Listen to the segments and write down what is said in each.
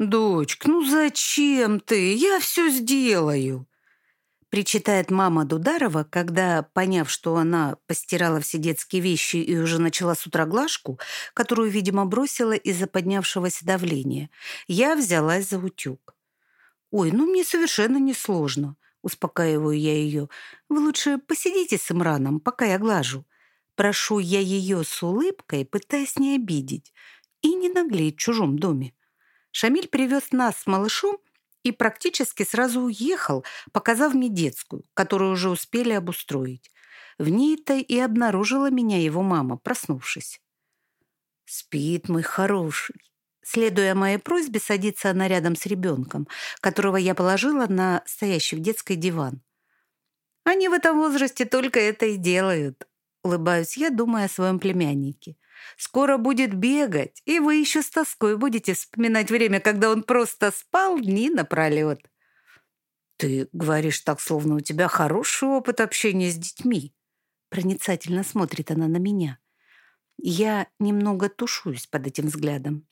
«Дочка, ну зачем ты? Я все сделаю!» Причитает мама Дударова, когда, поняв, что она постирала все детские вещи и уже начала с утра глажку, которую, видимо, бросила из-за поднявшегося давления, я взялась за утюг. «Ой, ну мне совершенно не сложно», — успокаиваю я ее. «Вы лучше посидите с Имраном, пока я глажу». Прошу я ее с улыбкой, пытаясь не обидеть и не наглеть в чужом доме. Шамиль привез нас с малышом и практически сразу уехал, показав мне детскую, которую уже успели обустроить. В ней-то и обнаружила меня его мама, проснувшись. «Спит мой хороший». Следуя моей просьбе, садится она рядом с ребенком, которого я положила на стоящий в детской диван. «Они в этом возрасте только это и делают», — улыбаюсь я, думая о своем племяннике. Скоро будет бегать, и вы еще с тоской будете вспоминать время, когда он просто спал дни напролет. Ты говоришь так, словно у тебя хороший опыт общения с детьми. Проницательно смотрит она на меня. Я немного тушуюсь под этим взглядом.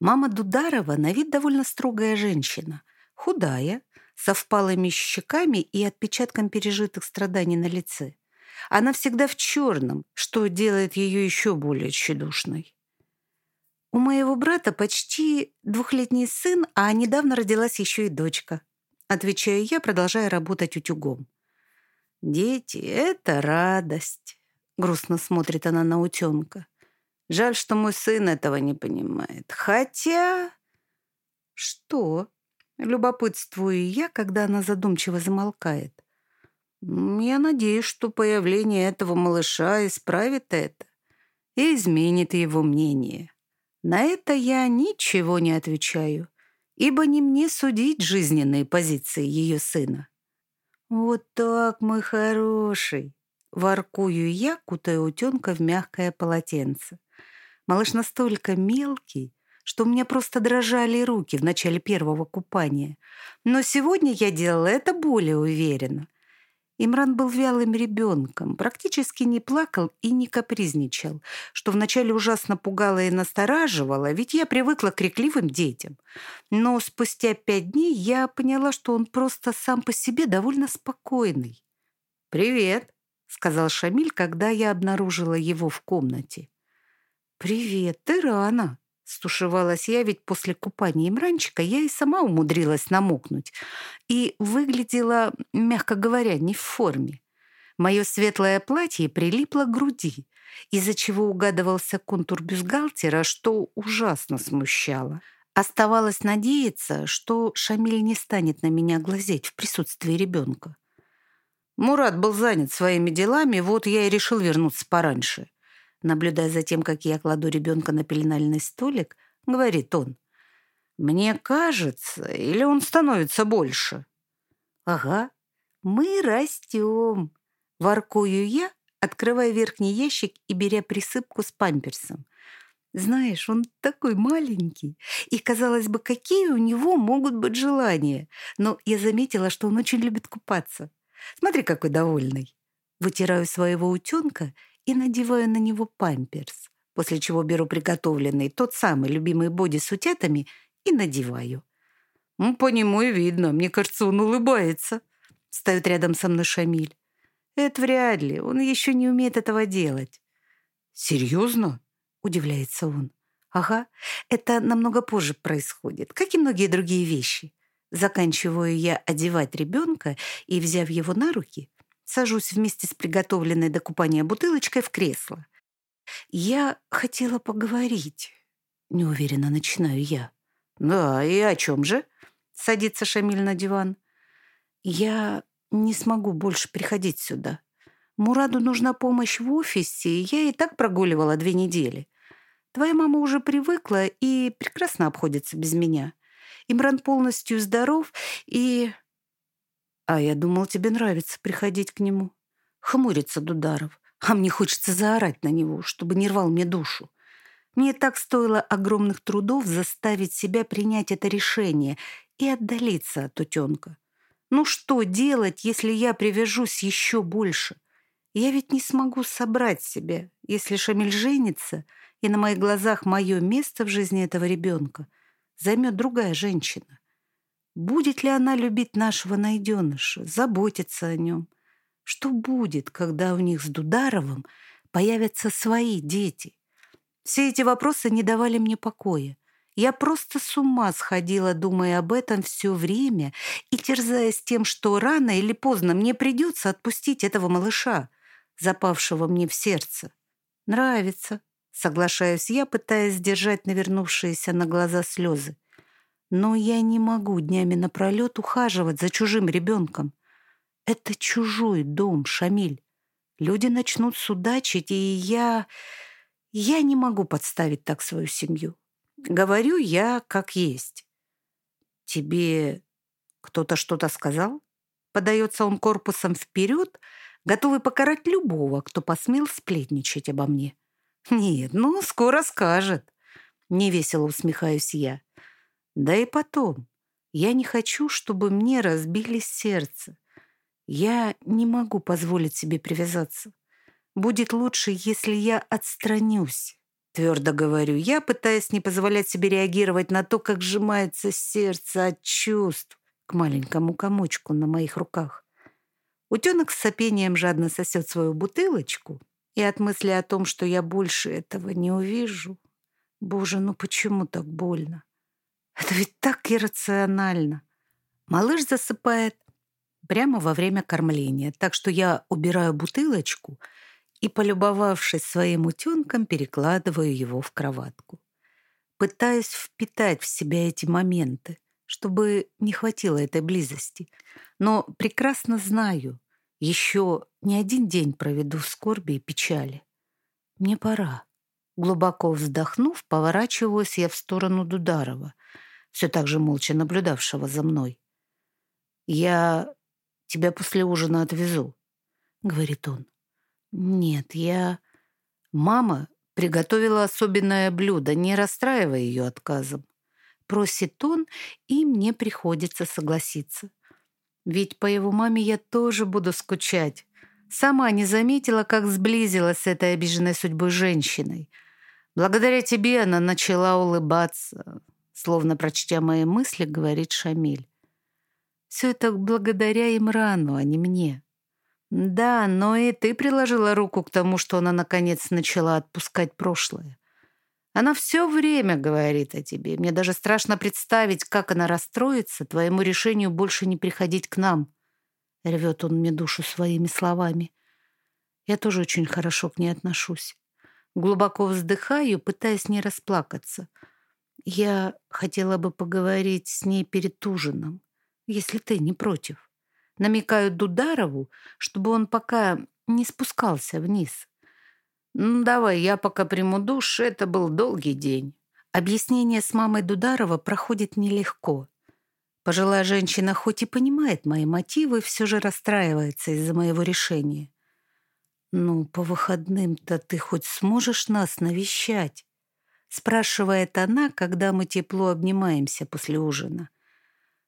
Мама Дударова на вид довольно строгая женщина, худая, со впалыми щеками и отпечатком пережитых страданий на лице. Она всегда в черном, что делает ее еще более тщедушной. У моего брата почти двухлетний сын, а недавно родилась еще и дочка. Отвечаю я, продолжая работать утюгом. «Дети — это радость», — грустно смотрит она на утенка. «Жаль, что мой сын этого не понимает. Хотя...» «Что?» — любопытствую я, когда она задумчиво замолкает. Я надеюсь, что появление этого малыша исправит это и изменит его мнение. На это я ничего не отвечаю, ибо не мне судить жизненные позиции ее сына. «Вот так, мой хороший!» Воркую я, кутая утенка в мягкое полотенце. Малыш настолько мелкий, что у меня просто дрожали руки в начале первого купания. Но сегодня я делала это более уверенно. Имран был вялым ребенком, практически не плакал и не капризничал, что вначале ужасно пугало и настораживало, ведь я привыкла к крикливым детям. Но спустя пять дней я поняла, что он просто сам по себе довольно спокойный. «Привет», — сказал Шамиль, когда я обнаружила его в комнате. «Привет, ты рано», Стушевалась я, ведь после купания имранчика я и сама умудрилась намокнуть. И выглядела, мягко говоря, не в форме. Мое светлое платье прилипло к груди, из-за чего угадывался контур бюстгальтера, что ужасно смущало. Оставалось надеяться, что Шамиль не станет на меня глазеть в присутствии ребенка. Мурат был занят своими делами, вот я и решил вернуться пораньше. Наблюдая за тем, как я кладу ребенка на пеленальный столик, говорит он. «Мне кажется, или он становится больше?» «Ага, мы растем», — воркую я, открывая верхний ящик и беря присыпку с памперсом. Знаешь, он такой маленький, и, казалось бы, какие у него могут быть желания. Но я заметила, что он очень любит купаться. Смотри, какой довольный. Вытираю своего утенка и надеваю на него памперс, после чего беру приготовленный тот самый любимый боди с утятами и надеваю. «Ну, по нему и видно. Мне кажется, он улыбается», — ставит рядом со мной Шамиль. «Это вряд ли. Он еще не умеет этого делать». «Серьезно?» — удивляется он. «Ага, это намного позже происходит, как и многие другие вещи». Заканчиваю я одевать ребенка и, взяв его на руки, Сажусь вместе с приготовленной до купания бутылочкой в кресло. «Я хотела поговорить», — неуверенно начинаю я. «Да, и о чем же?» — садится Шамиль на диван. «Я не смогу больше приходить сюда. Мураду нужна помощь в офисе, я и так прогуливала две недели. Твоя мама уже привыкла и прекрасно обходится без меня. Имран полностью здоров, и а я думал, тебе нравится приходить к нему. Хмурится Дударов. А мне хочется заорать на него, чтобы не рвал мне душу. Мне так стоило огромных трудов заставить себя принять это решение и отдалиться от утенка. Ну что делать, если я привяжусь еще больше? Я ведь не смогу собрать себя, если Шамиль женится, и на моих глазах мое место в жизни этого ребенка займет другая женщина? Будет ли она любить нашего найденыша, заботиться о нем? Что будет, когда у них с Дударовым появятся свои дети? Все эти вопросы не давали мне покоя. Я просто с ума сходила, думая об этом все время и терзаясь тем, что рано или поздно мне придется отпустить этого малыша, запавшего мне в сердце. Нравится, соглашаюсь я, пытаясь сдержать навернувшиеся на глаза слезы. Но я не могу днями напролет ухаживать за чужим ребенком. Это чужой дом, Шамиль. Люди начнут судачить, и я... Я не могу подставить так свою семью. Говорю я как есть. Тебе кто-то что-то сказал? Подается он корпусом вперед, готовый покарать любого, кто посмел сплетничать обо мне. Нет, ну, скоро скажет. Невесело усмехаюсь я. Да и потом, я не хочу, чтобы мне разбили сердце. Я не могу позволить себе привязаться. Будет лучше, если я отстранюсь. Твердо говорю я, пытаясь не позволять себе реагировать на то, как сжимается сердце от чувств к маленькому комочку на моих руках. Утенок с сопением жадно сосет свою бутылочку, и от мысли о том, что я больше этого не увижу. Боже, ну почему так больно? Это ведь так иррационально. Малыш засыпает прямо во время кормления, так что я убираю бутылочку — и, полюбовавшись своим утенком, перекладываю его в кроватку. Пытаюсь впитать в себя эти моменты, чтобы не хватило этой близости. Но прекрасно знаю, еще не один день проведу в скорби и печали. Мне пора. Глубоко вздохнув, поворачиваюсь я в сторону Дударова, все так же молча наблюдавшего за мной. «Я тебя после ужина отвезу», — говорит он. «Нет, я...» «Мама приготовила особенное блюдо, не расстраивая ее отказом. Просит он, и мне приходится согласиться. Ведь по его маме я тоже буду скучать. Сама не заметила, как сблизилась с этой обиженной судьбой женщиной. Благодаря тебе она начала улыбаться, словно прочтя мои мысли, говорит Шамиль. Все это благодаря Имрану, а не мне. Да, но и ты приложила руку к тому, что она наконец начала отпускать прошлое. Она все время говорит о тебе. Мне даже страшно представить, как она расстроится твоему решению больше не приходить к нам. Рвет он мне душу своими словами. Я тоже очень хорошо к ней отношусь. Глубоко вздыхаю, пытаясь не расплакаться. Я хотела бы поговорить с ней перед ужином, если ты не против намекают Дударову, чтобы он пока не спускался вниз. «Ну, давай, я пока приму душ, это был долгий день». Объяснение с мамой Дударова проходит нелегко. Пожилая женщина хоть и понимает мои мотивы, все же расстраивается из-за моего решения. «Ну, по выходным-то ты хоть сможешь нас навещать?» спрашивает она, когда мы тепло обнимаемся после ужина.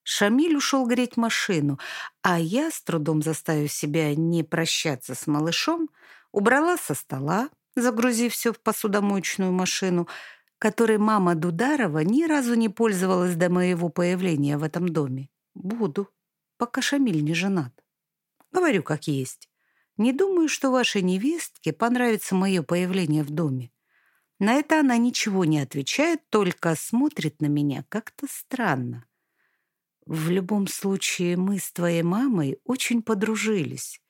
Шамиль ушел греть машину, а я, с трудом заставив себя не прощаться с малышом, убрала со стола, загрузив все в посудомоечную машину, которой мама Дударова ни разу не пользовалась до моего появления в этом доме. Буду, пока Шамиль не женат. Говорю, как есть. Не думаю, что вашей невестке понравится мое появление в доме. На это она ничего не отвечает, только смотрит на меня как-то странно. В любом случае, мы с твоей мамой очень подружились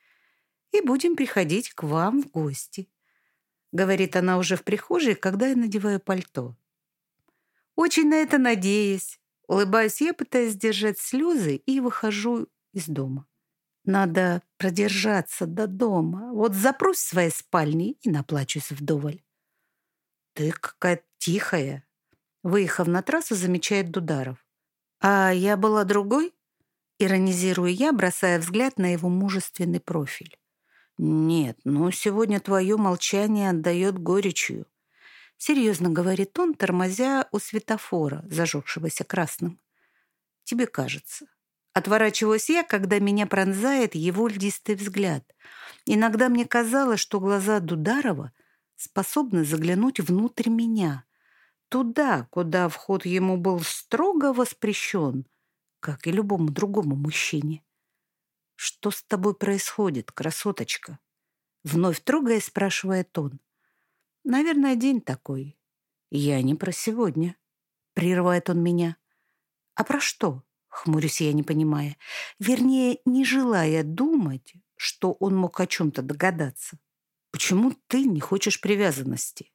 и будем приходить к вам в гости», — говорит она уже в прихожей, когда я надеваю пальто. «Очень на это надеюсь», — улыбаюсь я, пытаясь сдержать слезы, и выхожу из дома. Надо продержаться до дома. Вот запрусь в своей спальне и наплачусь вдоволь. «Ты какая тихая», — выехав на трассу, замечает Дударов. «А я была другой?» Иронизирую я, бросая взгляд на его мужественный профиль. «Нет, но сегодня твое молчание отдает горечью», — серьезно говорит он, тормозя у светофора, зажегшегося красным. «Тебе кажется». Отворачиваюсь я, когда меня пронзает его льдистый взгляд. Иногда мне казалось, что глаза Дударова способны заглянуть внутрь меня — туда, куда вход ему был строго воспрещен, как и любому другому мужчине. «Что с тобой происходит, красоточка?» Вновь трогая, спрашивает он. «Наверное, день такой. Я не про сегодня». Прерывает он меня. «А про что?» Хмурюсь я, не понимая. Вернее, не желая думать, что он мог о чем-то догадаться. «Почему ты не хочешь привязанности?»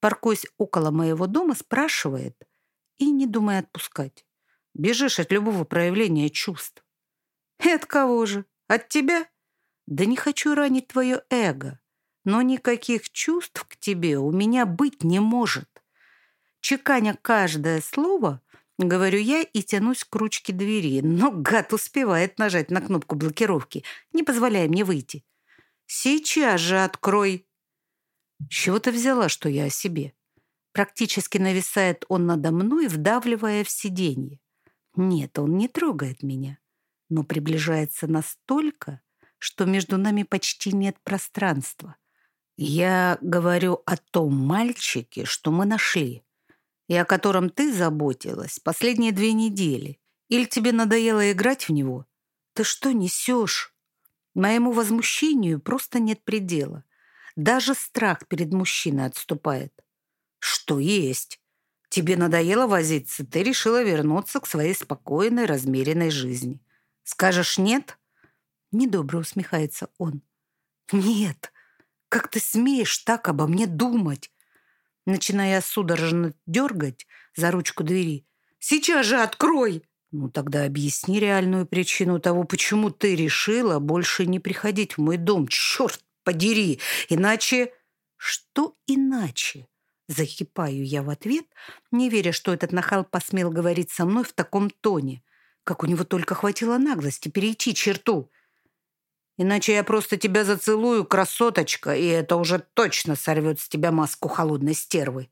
Паркуясь около моего дома, спрашивает и не думая отпускать. Бежишь от любого проявления чувств. И от кого же? От тебя? Да не хочу ранить твое эго, но никаких чувств к тебе у меня быть не может. Чеканя каждое слово, говорю я и тянусь к ручке двери, но гад успевает нажать на кнопку блокировки, не позволяя мне выйти. «Сейчас же открой!» Чего ты взяла, что я о себе? Практически нависает он надо мной, вдавливая в сиденье. Нет, он не трогает меня, но приближается настолько, что между нами почти нет пространства. Я говорю о том мальчике, что мы нашли, и о котором ты заботилась последние две недели. Или тебе надоело играть в него? Ты что несешь? Моему возмущению просто нет предела. Даже страх перед мужчиной отступает. Что есть? Тебе надоело возиться, ты решила вернуться к своей спокойной, размеренной жизни. Скажешь «нет»?» Недобро усмехается он. «Нет, как ты смеешь так обо мне думать?» Начиная судорожно дергать за ручку двери. «Сейчас же открой!» «Ну тогда объясни реальную причину того, почему ты решила больше не приходить в мой дом. Черт подери! Иначе...» «Что иначе?» Закипаю я в ответ, не веря, что этот нахал посмел говорить со мной в таком тоне. Как у него только хватило наглости перейти черту. Иначе я просто тебя зацелую, красоточка, и это уже точно сорвет с тебя маску холодной стервы.